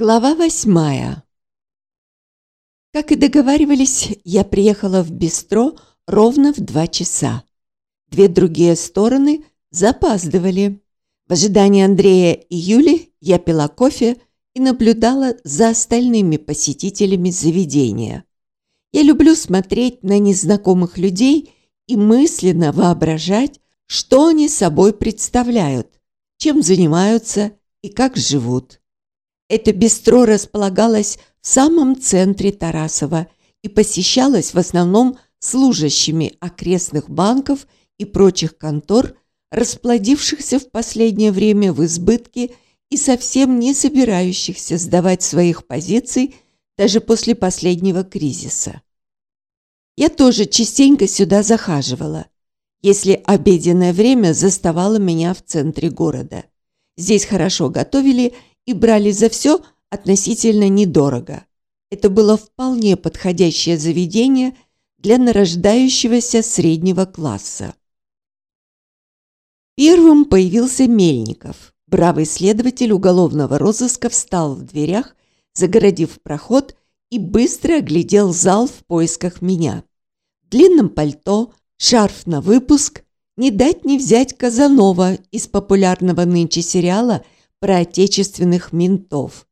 Глава восьмая. Как и договаривались, я приехала в Бистро ровно в два часа. Две другие стороны запаздывали. В ожидании Андрея и Юли я пила кофе и наблюдала за остальными посетителями заведения. Я люблю смотреть на незнакомых людей и мысленно воображать, что они собой представляют, чем занимаются и как живут. Это бистро располагалось в самом центре Тарасова и посещалось в основном служащими окрестных банков и прочих контор, расплодившихся в последнее время в избытке и совсем не собирающихся сдавать своих позиций даже после последнего кризиса. Я тоже частенько сюда захаживала, если обеденное время заставало меня в центре города. Здесь хорошо готовили и брали за все относительно недорого. Это было вполне подходящее заведение для нарождающегося среднего класса. Первым появился Мельников. Бравый следователь уголовного розыска встал в дверях, загородив проход и быстро оглядел зал в поисках меня. В длинном пальто, шарф на выпуск, не дать не взять Казанова из популярного нынче сериала – про отечественных ментов.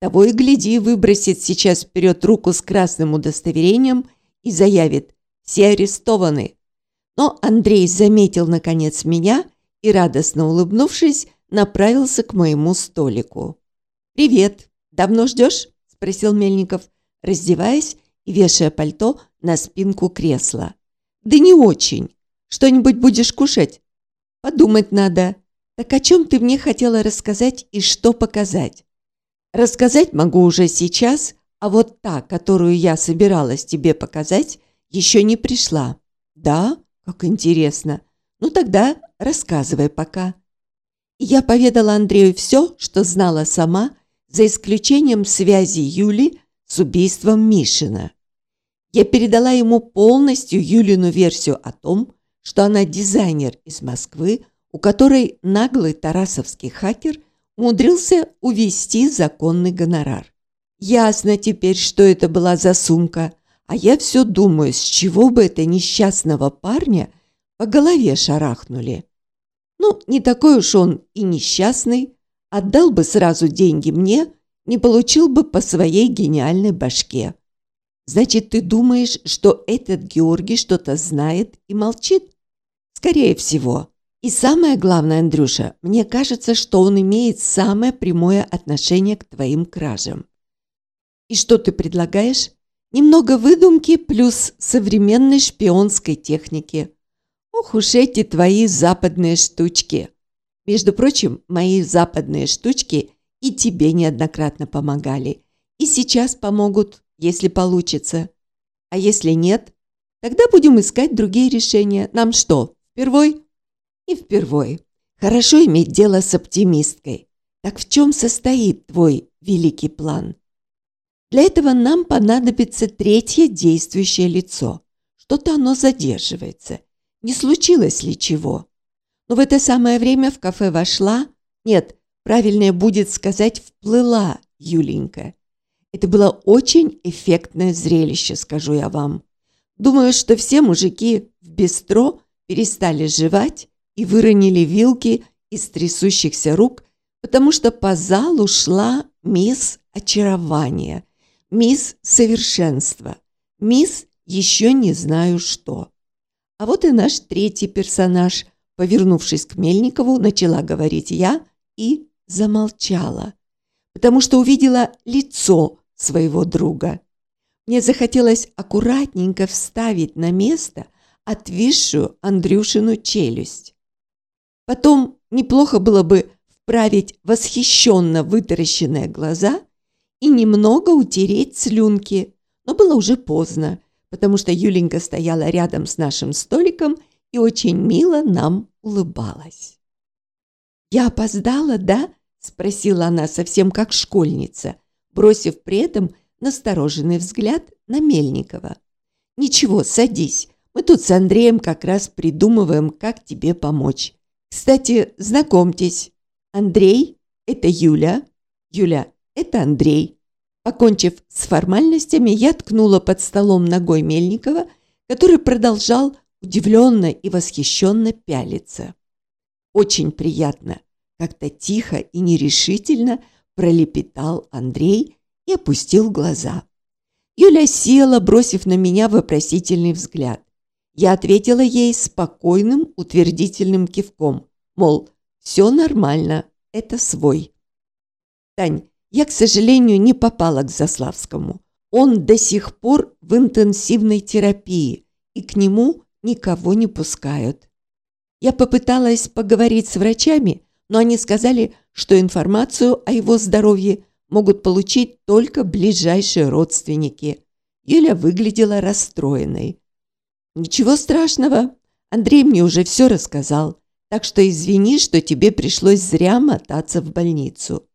Того и гляди, выбросит сейчас вперед руку с красным удостоверением и заявит «Все арестованы». Но Андрей заметил, наконец, меня и, радостно улыбнувшись, направился к моему столику. «Привет! Давно ждешь?» – спросил Мельников, раздеваясь и вешая пальто на спинку кресла. «Да не очень. Что-нибудь будешь кушать?» «Подумать надо. Так о чем ты мне хотела рассказать и что показать? Рассказать могу уже сейчас, а вот та, которую я собиралась тебе показать, еще не пришла. Да? Как интересно. Ну тогда рассказывай пока. я поведала Андрею все, что знала сама, за исключением связи Юли с убийством Мишина. Я передала ему полностью Юлину версию о том, что она дизайнер из Москвы, у которой наглый тарасовский хакер умудрился увести законный гонорар. Ясно теперь, что это была за сумка, а я все думаю, с чего бы это несчастного парня по голове шарахнули. Ну, не такой уж он и несчастный, отдал бы сразу деньги мне, не получил бы по своей гениальной башке. Значит, ты думаешь, что этот Георгий что-то знает и молчит? Скорее всего. И самое главное, Андрюша, мне кажется, что он имеет самое прямое отношение к твоим кражам. И что ты предлагаешь? Немного выдумки плюс современной шпионской техники. Ох уж эти твои западные штучки. Между прочим, мои западные штучки и тебе неоднократно помогали. И сейчас помогут, если получится. А если нет, тогда будем искать другие решения. Нам что, впервой? И впервой. Хорошо иметь дело с оптимисткой. Так в чем состоит твой великий план? Для этого нам понадобится третье действующее лицо. Что-то оно задерживается. Не случилось ли чего? Но в это самое время в кафе вошла... Нет, правильнее будет сказать «вплыла» Юленька. Это было очень эффектное зрелище, скажу я вам. Думаю, что все мужики в бистро перестали жевать и выронили вилки из трясущихся рук, потому что по залу шла мисс очарования, мисс совершенства, мисс еще не знаю что. А вот и наш третий персонаж, повернувшись к Мельникову, начала говорить я и замолчала, потому что увидела лицо своего друга. Мне захотелось аккуратненько вставить на место отвисшую Андрюшину челюсть. Потом неплохо было бы вправить восхищенно вытаращенные глаза и немного утереть слюнки, но было уже поздно, потому что Юленька стояла рядом с нашим столиком и очень мило нам улыбалась. «Я опоздала, да?» – спросила она совсем как школьница, бросив при этом настороженный взгляд на Мельникова. «Ничего, садись, мы тут с Андреем как раз придумываем, как тебе помочь. Кстати, знакомьтесь, Андрей – это Юля. Юля – это Андрей. Покончив с формальностями, я ткнула под столом ногой Мельникова, который продолжал удивленно и восхищенно пялиться. Очень приятно, как-то тихо и нерешительно пролепетал Андрей и опустил глаза. Юля села, бросив на меня вопросительный взгляд. Я ответила ей спокойным, утвердительным кивком, мол, все нормально, это свой. Тань, я, к сожалению, не попала к Заславскому. Он до сих пор в интенсивной терапии, и к нему никого не пускают. Я попыталась поговорить с врачами, но они сказали, что информацию о его здоровье могут получить только ближайшие родственники. Юля выглядела расстроенной. «Ничего страшного, Андрей мне уже все рассказал, так что извини, что тебе пришлось зря мотаться в больницу.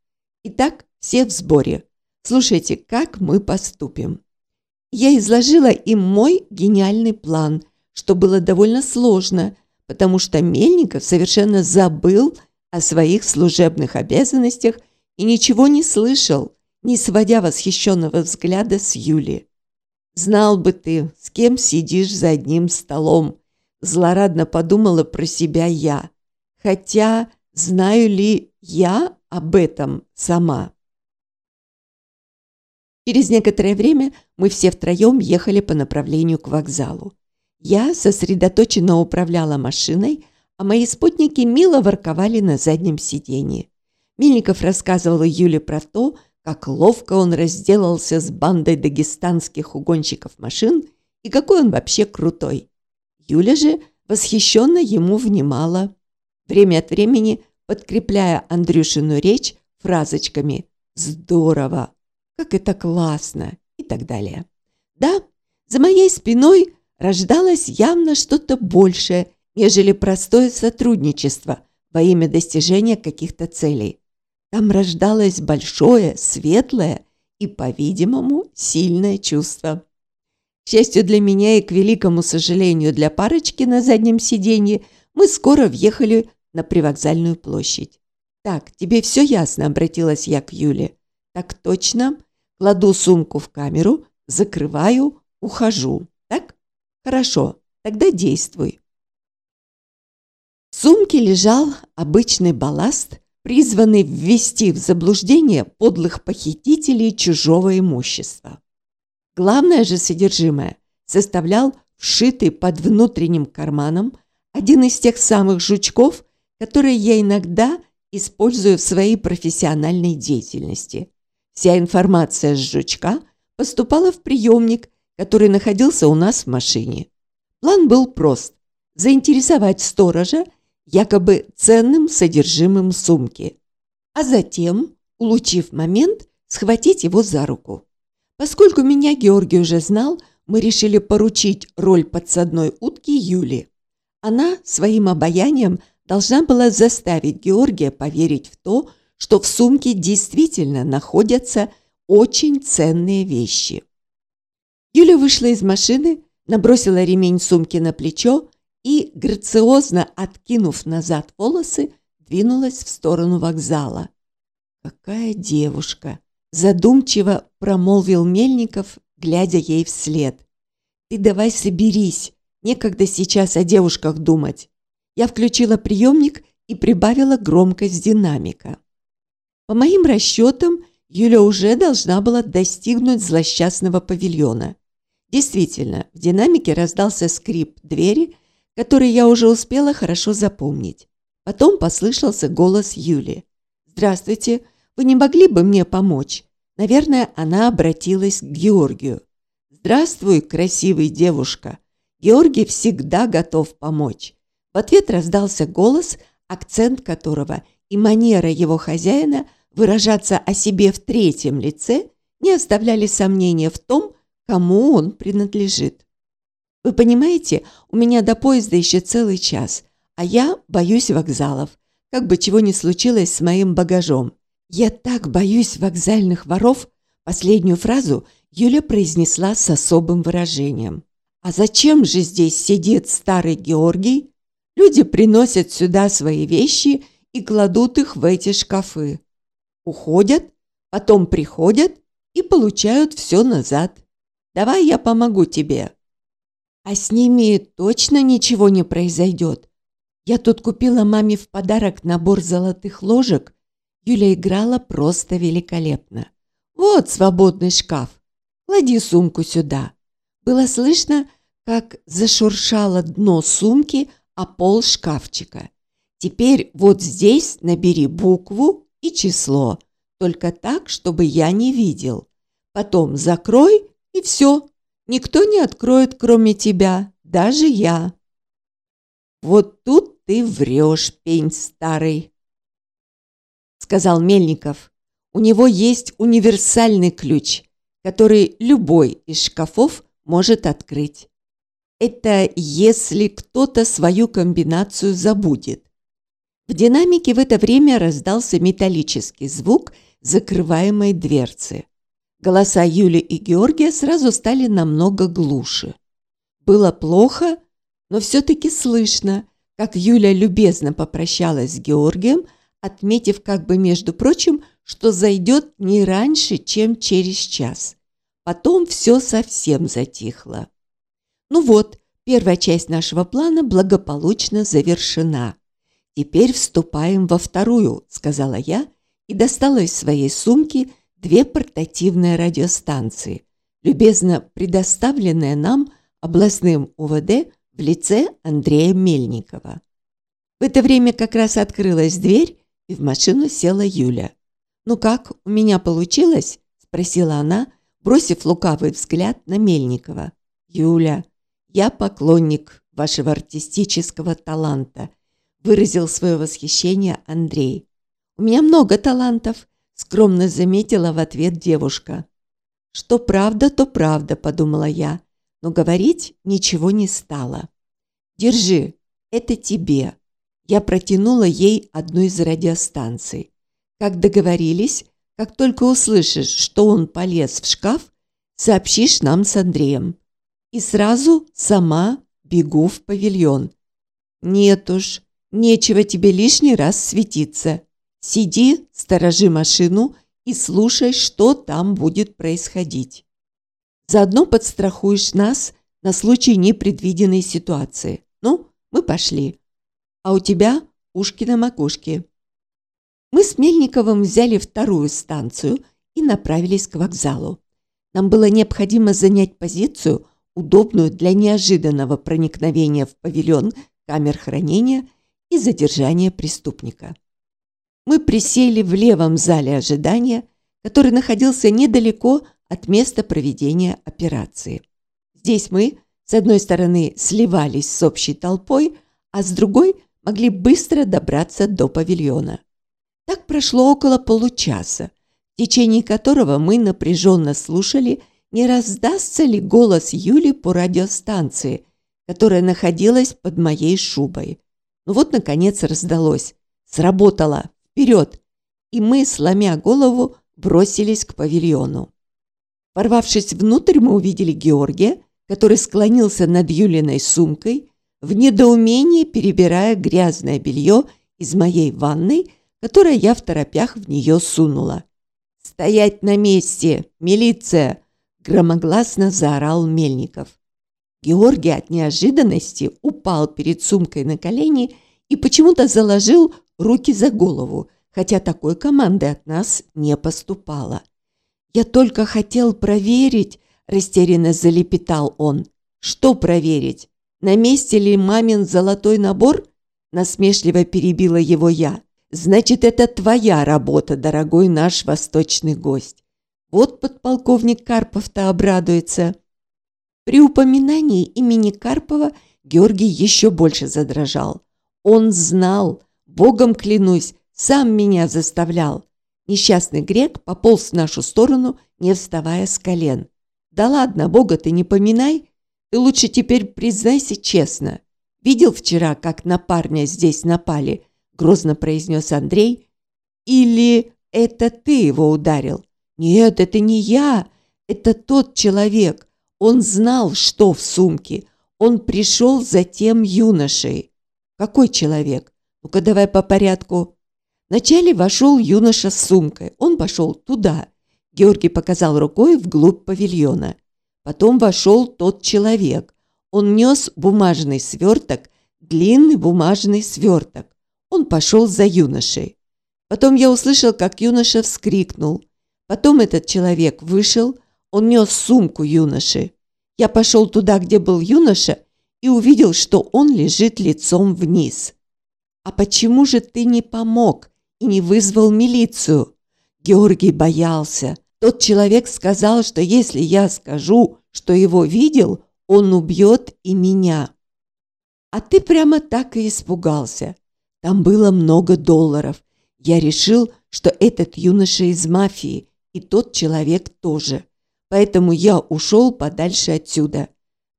Итак, все в сборе. Слушайте, как мы поступим?» Я изложила им мой гениальный план, что было довольно сложно, потому что Мельников совершенно забыл о своих служебных обязанностях и ничего не слышал, не сводя восхищенного взгляда с Юли. «Знал бы ты, с кем сидишь за одним столом», злорадно подумала про себя я. Хотя знаю ли я об этом сама? Через некоторое время мы все втроем ехали по направлению к вокзалу. Я сосредоточенно управляла машиной, а мои спутники мило ворковали на заднем сиденье. Мельников рассказывал Юле про то, как ловко он разделался с бандой дагестанских угонщиков машин и какой он вообще крутой. Юля же восхищенно ему внимала, время от времени подкрепляя Андрюшину речь фразочками «Здорово! Как это классно!» и так далее. Да, за моей спиной рождалось явно что-то большее, нежели простое сотрудничество во имя достижения каких-то целей. Там рождалось большое, светлое и, по-видимому, сильное чувство. К счастью для меня и к великому сожалению для парочки на заднем сиденье, мы скоро въехали на привокзальную площадь. «Так, тебе все ясно?» – обратилась я к Юле. «Так точно. Кладу сумку в камеру, закрываю, ухожу. Так? Хорошо, тогда действуй». В сумке лежал обычный балласт, призванный ввести в заблуждение подлых похитителей чужого имущества. Главное же содержимое составлял вшитый под внутренним карманом один из тех самых жучков, которые я иногда использую в своей профессиональной деятельности. Вся информация с жучка поступала в приемник, который находился у нас в машине. План был прост – заинтересовать сторожа якобы ценным содержимым сумки, а затем, улучив момент, схватить его за руку. Поскольку меня Георгий уже знал, мы решили поручить роль подсадной утки Юли. Она своим обаянием должна была заставить Георгия поверить в то, что в сумке действительно находятся очень ценные вещи. Юля вышла из машины, набросила ремень сумки на плечо и, грациозно откинув назад волосы, двинулась в сторону вокзала. «Какая девушка!» – задумчиво промолвил Мельников, глядя ей вслед. «Ты давай соберись, некогда сейчас о девушках думать». Я включила приемник и прибавила громкость динамика. По моим расчетам, Юля уже должна была достигнуть злосчастного павильона. Действительно, в динамике раздался скрип двери – который я уже успела хорошо запомнить. Потом послышался голос Юли. «Здравствуйте, вы не могли бы мне помочь?» Наверное, она обратилась к Георгию. «Здравствуй, красивый девушка!» Георгий всегда готов помочь. В ответ раздался голос, акцент которого и манера его хозяина выражаться о себе в третьем лице не оставляли сомнения в том, кому он принадлежит. Вы понимаете, у меня до поезда еще целый час, а я боюсь вокзалов, как бы чего ни случилось с моим багажом. Я так боюсь вокзальных воров. Последнюю фразу Юля произнесла с особым выражением. А зачем же здесь сидит старый Георгий? Люди приносят сюда свои вещи и кладут их в эти шкафы. Уходят, Потом приходят и получают все назад. Давай я помогу тебе. А с ними точно ничего не произойдет. Я тут купила маме в подарок набор золотых ложек. Юля играла просто великолепно. Вот свободный шкаф. Клади сумку сюда. Было слышно, как зашуршало дно сумки, а пол шкафчика. Теперь вот здесь набери букву и число, только так, чтобы я не видел. Потом закрой и все. Никто не откроет, кроме тебя, даже я. Вот тут ты врешь, пень старый, сказал Мельников. У него есть универсальный ключ, который любой из шкафов может открыть. Это если кто-то свою комбинацию забудет. В динамике в это время раздался металлический звук закрываемой дверцы. Голоса Юли и Георгия сразу стали намного глуше. Было плохо, но все-таки слышно, как Юля любезно попрощалась с Георгием, отметив как бы, между прочим, что зайдет не раньше, чем через час. Потом все совсем затихло. Ну вот, первая часть нашего плана благополучно завершена. Теперь вступаем во вторую, сказала я и достала из своей сумки – две портативные радиостанции, любезно предоставленные нам областным УВД в лице Андрея Мельникова. В это время как раз открылась дверь, и в машину села Юля. «Ну как, у меня получилось?» – спросила она, бросив лукавый взгляд на Мельникова. «Юля, я поклонник вашего артистического таланта», – выразил свое восхищение Андрей. «У меня много талантов, скромно заметила в ответ девушка. «Что правда, то правда», – подумала я, но говорить ничего не стала. «Держи, это тебе». Я протянула ей одну из радиостанций. Как договорились, как только услышишь, что он полез в шкаф, сообщишь нам с Андреем. И сразу сама бегу в павильон. Нет уж, нечего тебе лишний раз светиться. Сиди, сторожи машину и слушай, что там будет происходить. Заодно подстрахуешь нас на случай непредвиденной ситуации. Ну, мы пошли. А у тебя ушки на макушке. Мы с Мельниковым взяли вторую станцию и направились к вокзалу. Нам было необходимо занять позицию, удобную для неожиданного проникновения в павильон камер хранения и задержания преступника мы присели в левом зале ожидания, который находился недалеко от места проведения операции. Здесь мы, с одной стороны, сливались с общей толпой, а с другой могли быстро добраться до павильона. Так прошло около получаса, в течение которого мы напряженно слушали, не раздастся ли голос Юли по радиостанции, которая находилась под моей шубой. Ну вот, наконец, раздалось. Сработало вперед!» И мы, сломя голову, бросились к павильону. Порвавшись внутрь, мы увидели Георгия, который склонился над Юлиной сумкой, в недоумении перебирая грязное белье из моей ванной, которое я в торопях в нее сунула. «Стоять на месте! Милиция!» – громогласно заорал Мельников. Георгий от неожиданности упал перед сумкой на колени и почему-то заложил руки за голову, хотя такой команды от нас не поступало. «Я только хотел проверить», – растерянно залепетал он. «Что проверить? На месте ли мамин золотой набор?» Насмешливо перебила его я. «Значит, это твоя работа, дорогой наш восточный гость. Вот подполковник Карпов-то обрадуется». При упоминании имени Карпова Георгий еще больше задрожал. Он знал, Богом клянусь, сам меня заставлял. Несчастный грек пополз в нашу сторону, не вставая с колен. Да ладно, Бога ты не поминай. Ты лучше теперь признайся честно. Видел вчера, как на парня здесь напали? Грозно произнес Андрей. Или это ты его ударил? Нет, это не я. Это тот человек. Он знал, что в сумке. Он пришел за тем юношей. Какой человек? Ну-ка давай по порядку. Вначале вошел юноша с сумкой. Он пошел туда. Георгий показал рукой вглубь павильона. Потом вошел тот человек. Он нес бумажный сверток, длинный бумажный сверток. Он пошел за юношей. Потом я услышал, как юноша вскрикнул. Потом этот человек вышел, он нес сумку юноши. Я пошел туда, где был юноша, и увидел, что он лежит лицом вниз. «А почему же ты не помог и не вызвал милицию?» Георгий боялся. Тот человек сказал, что если я скажу, что его видел, он убьет и меня. А ты прямо так и испугался. Там было много долларов. Я решил, что этот юноша из мафии, и тот человек тоже. Поэтому я ушел подальше отсюда.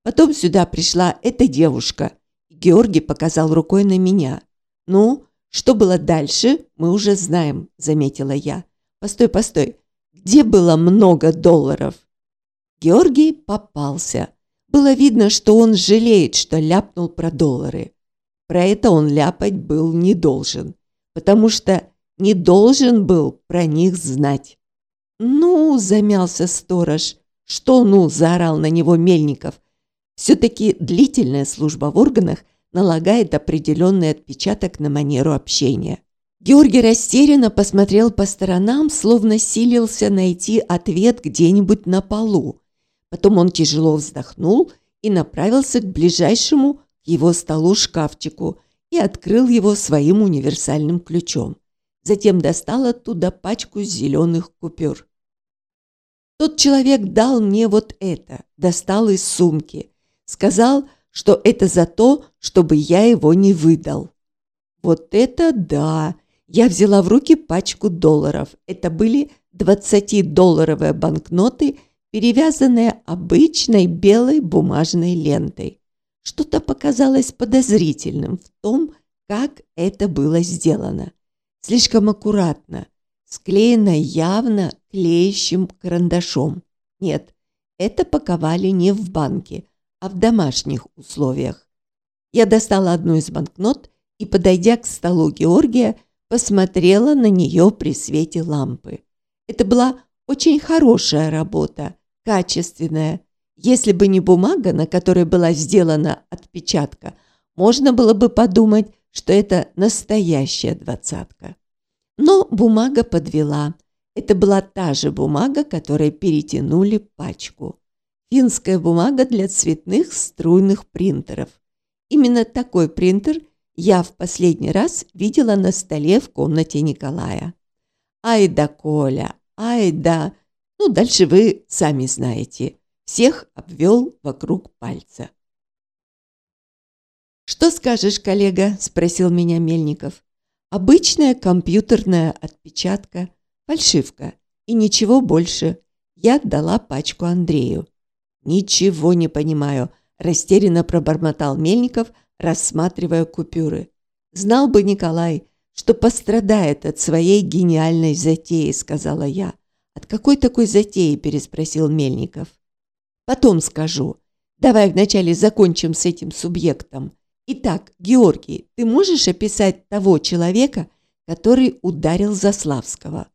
Потом сюда пришла эта девушка. Георгий показал рукой на меня. «Ну, что было дальше, мы уже знаем», – заметила я. «Постой, постой. Где было много долларов?» Георгий попался. Было видно, что он жалеет, что ляпнул про доллары. Про это он ляпать был не должен, потому что не должен был про них знать. «Ну!» – замялся сторож. «Что «ну?» – заорал на него Мельников. Все-таки длительная служба в органах налагает определенный отпечаток на манеру общения. Георгий растерянно посмотрел по сторонам, словно силился найти ответ где-нибудь на полу. Потом он тяжело вздохнул и направился к ближайшему его столу шкафчику и открыл его своим универсальным ключом. Затем достал оттуда пачку зеленых купюр. Тот человек дал мне вот это, достал из сумки. Сказал, что это за то, чтобы я его не выдал. Вот это да! Я взяла в руки пачку долларов. Это были 20-долларовые банкноты – перевязанная обычной белой бумажной лентой. Что-то показалось подозрительным в том, как это было сделано. Слишком аккуратно, склеено явно клеящим карандашом. Нет, это паковали не в банке, а в домашних условиях. Я достала одну из банкнот и, подойдя к столу Георгия, посмотрела на нее при свете лампы. Это была очень хорошая работа, качественная. Если бы не бумага, на которой была сделана отпечатка, можно было бы подумать, что это настоящая двадцатка. Но бумага подвела. Это была та же бумага, которой перетянули пачку. Финская бумага для цветных струйных принтеров. Именно такой принтер я в последний раз видела на столе в комнате Николая. Ай да, Коля, ай да, ну, дальше вы сами знаете. Всех обвел вокруг пальца. «Что скажешь, коллега?» – спросил меня Мельников. «Обычная компьютерная отпечатка, фальшивка и ничего больше. Я отдала пачку Андрею». «Ничего не понимаю», – растерянно пробормотал Мельников, рассматривая купюры. «Знал бы Николай, что пострадает от своей гениальной затеи», – сказала я. «От какой такой затеи?» – переспросил Мельников. «Потом скажу. Давай вначале закончим с этим субъектом. Итак, Георгий, ты можешь описать того человека, который ударил Заславского?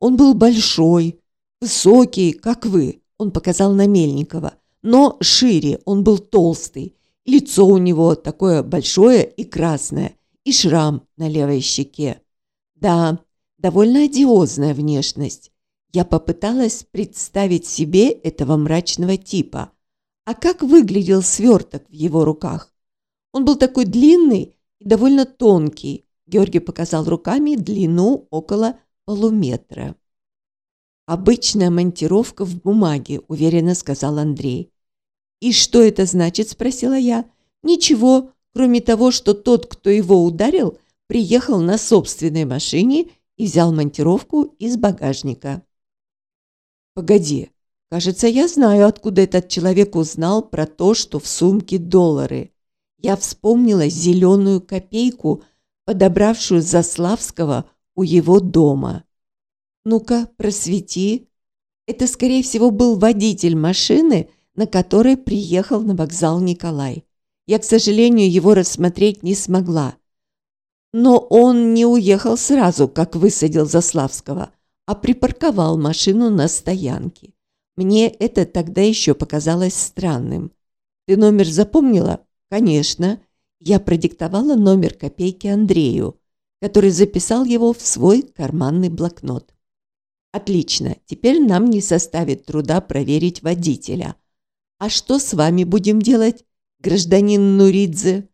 Он был большой, высокий, как вы, он показал на Мельникова, но шире, он был толстый, лицо у него такое большое и красное, и шрам на левой щеке. Да, довольно одиозная внешность. Я попыталась представить себе этого мрачного типа. А как выглядел сверток в его руках? Он был такой длинный и довольно тонкий. Георгий показал руками длину около полуметра. «Обычная монтировка в бумаге», – уверенно сказал Андрей. «И что это значит?» – спросила я. «Ничего, кроме того, что тот, кто его ударил, приехал на собственной машине и взял монтировку из багажника». Погоди, кажется, я знаю, откуда этот человек узнал про то, что в сумке доллары. Я вспомнила зеленую копейку, подобравшую Заславского у его дома. Ну-ка, просвети. Это, скорее всего, был водитель машины, на которой приехал на вокзал Николай. Я, к сожалению, его рассмотреть не смогла. Но он не уехал сразу, как высадил Заславского, а припарковал машину на стоянке. Мне это тогда еще показалось странным. «Ты номер запомнила?» «Конечно». Я продиктовала номер копейки Андрею, который записал его в свой карманный блокнот. «Отлично. Теперь нам не составит труда проверить водителя. А что с вами будем делать, гражданин Нуридзе?»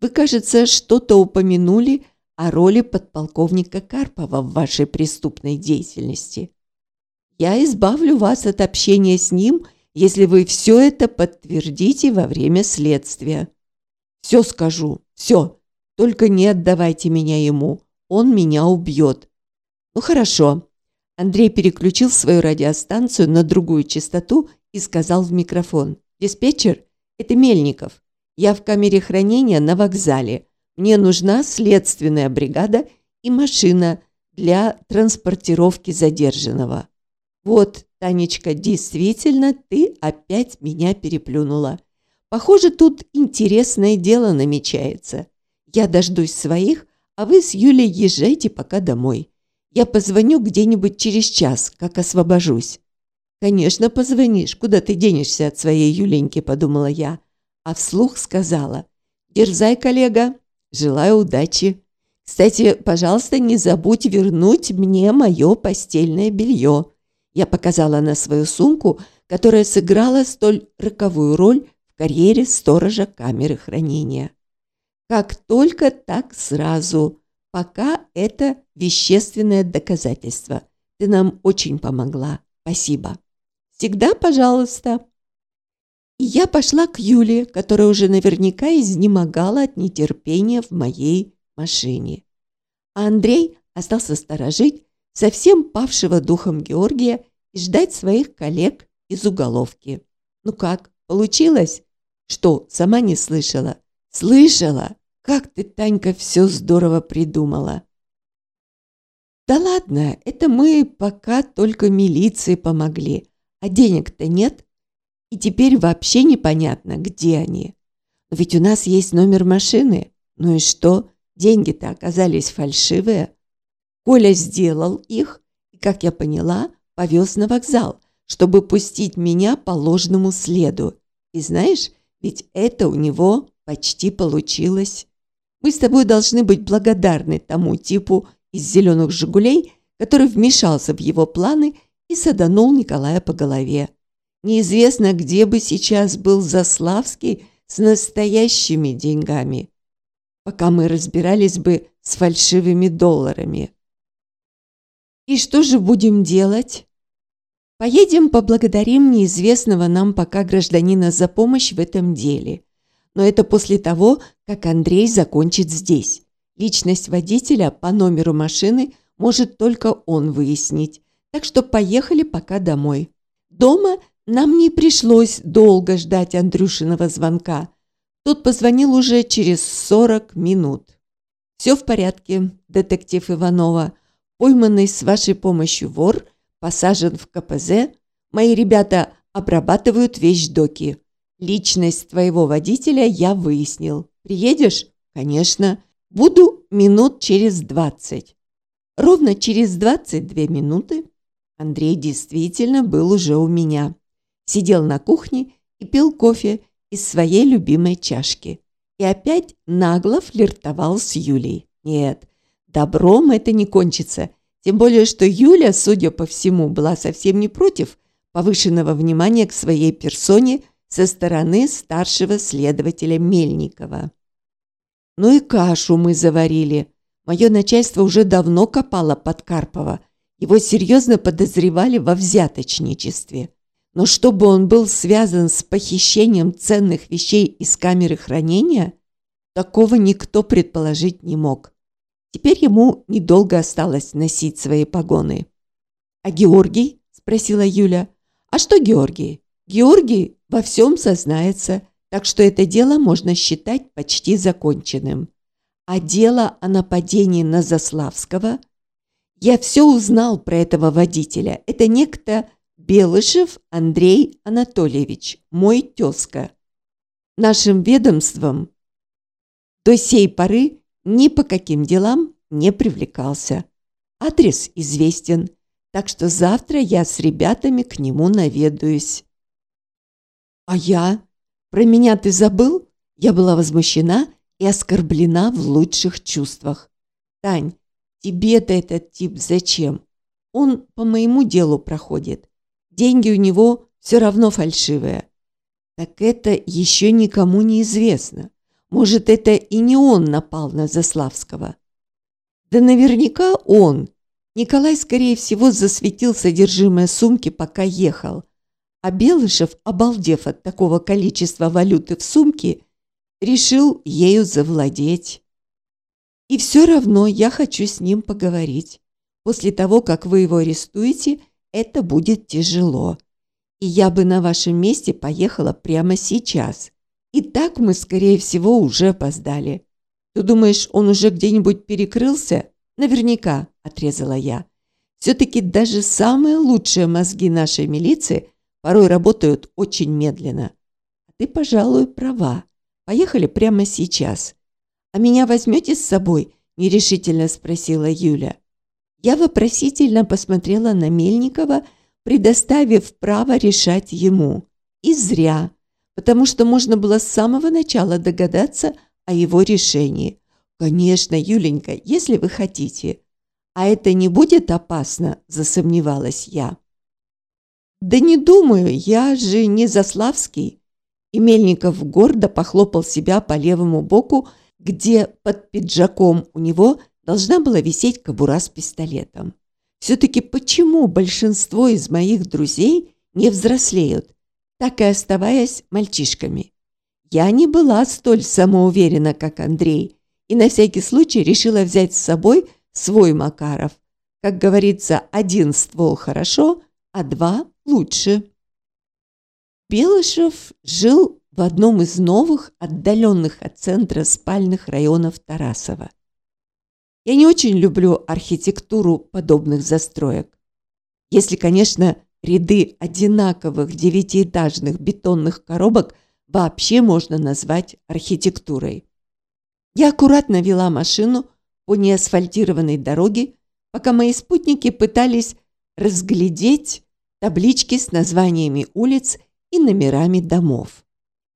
Вы, кажется, что-то упомянули о роли подполковника Карпова в вашей преступной деятельности. Я избавлю вас от общения с ним, если вы все это подтвердите во время следствия. Все скажу, все. Только не отдавайте меня ему, он меня убьет. Ну хорошо. Андрей переключил свою радиостанцию на другую частоту и сказал в микрофон. «Диспетчер, это Мельников. Я в камере хранения на вокзале. Мне нужна следственная бригада и машина для транспортировки задержанного. Вот, Танечка, действительно, ты опять меня переплюнула. Похоже, тут интересное дело намечается. Я дождусь своих, а вы с Юлей езжайте пока домой. Я позвоню где-нибудь через час, как освобожусь. «Конечно, позвонишь. Куда ты денешься от своей Юленьки?» – подумала я а вслух сказала «Дерзай, коллега, желаю удачи. Кстати, пожалуйста, не забудь вернуть мне мое постельное белье». Я показала на свою сумку, которая сыграла столь роковую роль в карьере сторожа камеры хранения. Как только, так сразу. Пока это вещественное доказательство. Ты нам очень помогла. Спасибо. Всегда пожалуйста. И я пошла к Юле, которая уже наверняка изнемогала от нетерпения в моей машине. А Андрей остался сторожить совсем павшего духом Георгия и ждать своих коллег из уголовки. Ну как, получилось? Что, сама не слышала? Слышала! Как ты, Танька, все здорово придумала. Да ладно, это мы пока только милиции помогли, а денег-то нет. И теперь вообще непонятно, где они. Но ведь у нас есть номер машины. Ну и что? Деньги-то оказались фальшивые. Коля сделал их и, как я поняла, повез на вокзал, чтобы пустить меня по ложному следу. И знаешь, ведь это у него почти получилось. Мы с тобой должны быть благодарны тому типу из зеленых «Жигулей», который вмешался в его планы и саданул Николая по голове. Неизвестно, где бы сейчас был Заславский с настоящими деньгами, пока мы разбирались бы с фальшивыми долларами. И что же будем делать? Поедем поблагодарим неизвестного нам пока гражданина за помощь в этом деле. Но это после того, как Андрей закончит здесь. Личность водителя по номеру машины может только он выяснить. Так что поехали пока домой. Дома нам не пришлось долго ждать Андрюшиного звонка. Тот позвонил уже через 40 минут. «Все в порядке, детектив Иванова. Пойманный с вашей помощью вор посажен в КПЗ. Мои ребята обрабатывают вещдоки. Личность твоего водителя я выяснил. Приедешь? Конечно. Буду минут через 20. Ровно через 22 минуты Андрей действительно был уже у меня сидел на кухне и пил кофе из своей любимой чашки. И опять нагло флиртовал с Юлей. Нет, добром это не кончится. Тем более, что Юля, судя по всему, была совсем не против повышенного внимания к своей персоне со стороны старшего следователя Мельникова. Ну и кашу мы заварили. Мое начальство уже давно копало под Карпова. Его серьезно подозревали во взяточничестве. Но чтобы он был связан с похищением ценных вещей из камеры хранения, такого никто предположить не мог. Теперь ему недолго осталось носить свои погоны. «А Георгий?» – спросила Юля. «А что Георгий?» «Георгий во всем сознается, так что это дело можно считать почти законченным. А дело о нападении на Заславского? Я все узнал про этого водителя. Это некто Белышев Андрей Анатольевич, мой тезка. Нашим ведомством до сей поры ни по каким делам не привлекался. Адрес известен, так что завтра я с ребятами к нему наведаюсь. А я? Про меня ты забыл? Я была возмущена и оскорблена в лучших чувствах. Тань, тебе-то этот тип зачем? Он по моему делу проходит. Деньги у него все равно фальшивые. Так это еще никому не известно. Может, это и не он напал на Заславского. Да наверняка он. Николай, скорее всего, засветил содержимое сумки, пока ехал. А Белышев, обалдев от такого количества валюты в сумке, решил ею завладеть. И все равно я хочу с ним поговорить. После того, как вы его арестуете, это будет тяжело. И я бы на вашем месте поехала прямо сейчас. И так мы, скорее всего, уже опоздали. Ты думаешь, он уже где-нибудь перекрылся? Наверняка, отрезала я. Все-таки даже самые лучшие мозги нашей милиции порой работают очень медленно. А ты, пожалуй, права. Поехали прямо сейчас. А меня возьмете с собой? Нерешительно спросила Юля. Я вопросительно посмотрела на Мельникова, предоставив право решать ему. И зря, потому что можно было с самого начала догадаться о его решении. «Конечно, Юленька, если вы хотите». «А это не будет опасно?» – засомневалась я. «Да не думаю, я же не Заславский». И Мельников гордо похлопал себя по левому боку, где под пиджаком у него должна была висеть кобура с пистолетом. Все-таки почему большинство из моих друзей не взрослеют, так и оставаясь мальчишками? Я не была столь самоуверена, как Андрей, и на всякий случай решила взять с собой свой Макаров. Как говорится, один ствол хорошо, а два лучше. Белышев жил в одном из новых, отдаленных от центра спальных районов Тарасова. Я не очень люблю архитектуру подобных застроек. Если, конечно, ряды одинаковых девятиэтажных бетонных коробок вообще можно назвать архитектурой. Я аккуратно вела машину по неасфальтированной дороге, пока мои спутники пытались разглядеть таблички с названиями улиц и номерами домов.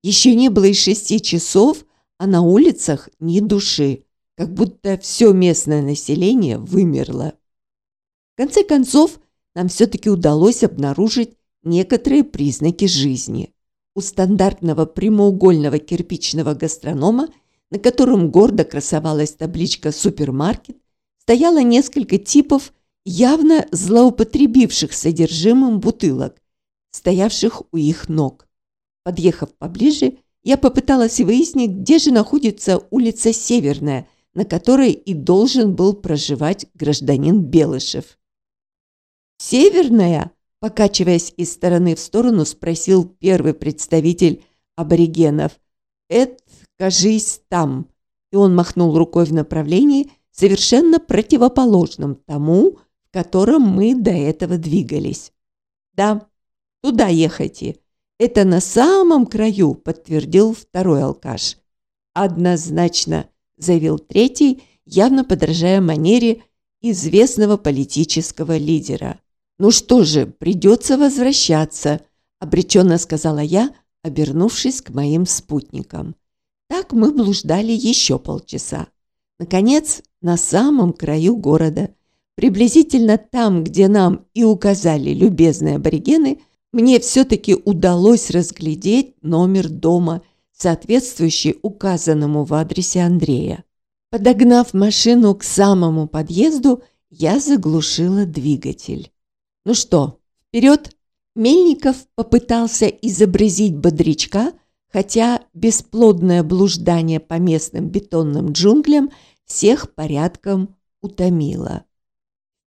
Еще не было и шести часов, а на улицах ни души как будто все местное население вымерло. В конце концов, нам все-таки удалось обнаружить некоторые признаки жизни. У стандартного прямоугольного кирпичного гастронома, на котором гордо красовалась табличка «Супермаркет», стояло несколько типов, явно злоупотребивших содержимым бутылок, стоявших у их ног. Подъехав поближе, я попыталась выяснить, где же находится улица Северная, на которой и должен был проживать гражданин Белышев. «Северная?» – покачиваясь из стороны в сторону, спросил первый представитель аборигенов. «Это, кажись, там». И он махнул рукой в направлении, совершенно противоположном тому, котором мы до этого двигались. «Да, туда ехайте. Это на самом краю», – подтвердил второй алкаш. «Однозначно заявил третий, явно подражая манере известного политического лидера. «Ну что же, придется возвращаться», – обреченно сказала я, обернувшись к моим спутникам. Так мы блуждали еще полчаса. Наконец, на самом краю города, приблизительно там, где нам и указали любезные аборигены, мне все-таки удалось разглядеть номер дома – соответствующий указанному в адресе Андрея. Подогнав машину к самому подъезду, я заглушила двигатель. Ну что, вперед? Мельников попытался изобразить бодрячка, хотя бесплодное блуждание по местным бетонным джунглям всех порядком утомило.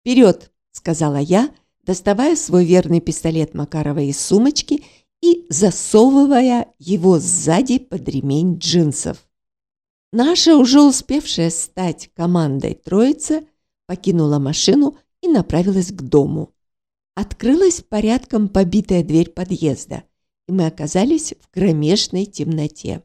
«Вперед!» – сказала я, доставая свой верный пистолет Макарова из сумочки и засовывая его сзади под ремень джинсов. Наша, уже успевшая стать командой троица, покинула машину и направилась к дому. Открылась порядком побитая дверь подъезда, и мы оказались в кромешной темноте.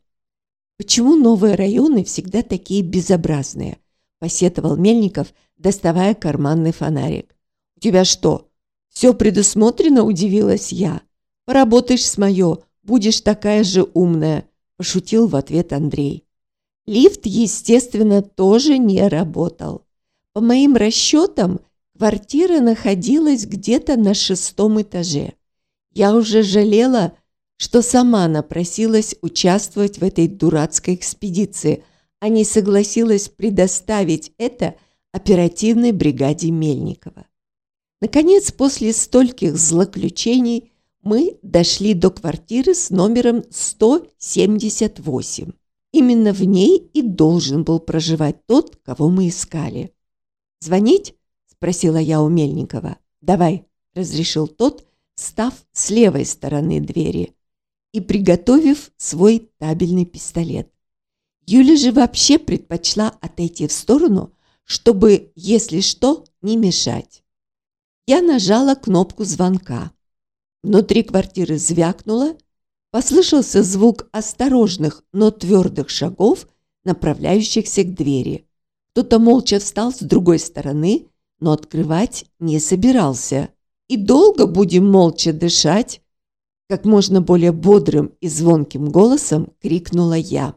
Почему новые районы всегда такие безобразные? Посетовал Мельников, доставая карманный фонарик. У тебя что, все предусмотрено, удивилась я. Поработаешь с мое, будешь такая же умная, пошутил в ответ Андрей. Лифт, естественно, тоже не работал. По моим расчетам, квартира находилась где-то на шестом этаже. Я уже жалела, что сама напросилась участвовать в этой дурацкой экспедиции, а не согласилась предоставить это оперативной бригаде Мельникова. Наконец, после стольких злоключений, мы дошли до квартиры с номером 178. Именно в ней и должен был проживать тот, кого мы искали. «Звонить?» – спросила я у Мельникова. «Давай», – разрешил тот, став с левой стороны двери и приготовив свой табельный пистолет. Юля же вообще предпочла отойти в сторону, чтобы, если что, не мешать. Я нажала кнопку звонка. Внутри квартиры звякнуло, послышался звук осторожных, но твердых шагов, направляющихся к двери. Кто-то молча встал с другой стороны, но открывать не собирался. «И долго будем молча дышать?» Как можно более бодрым и звонким голосом крикнула я.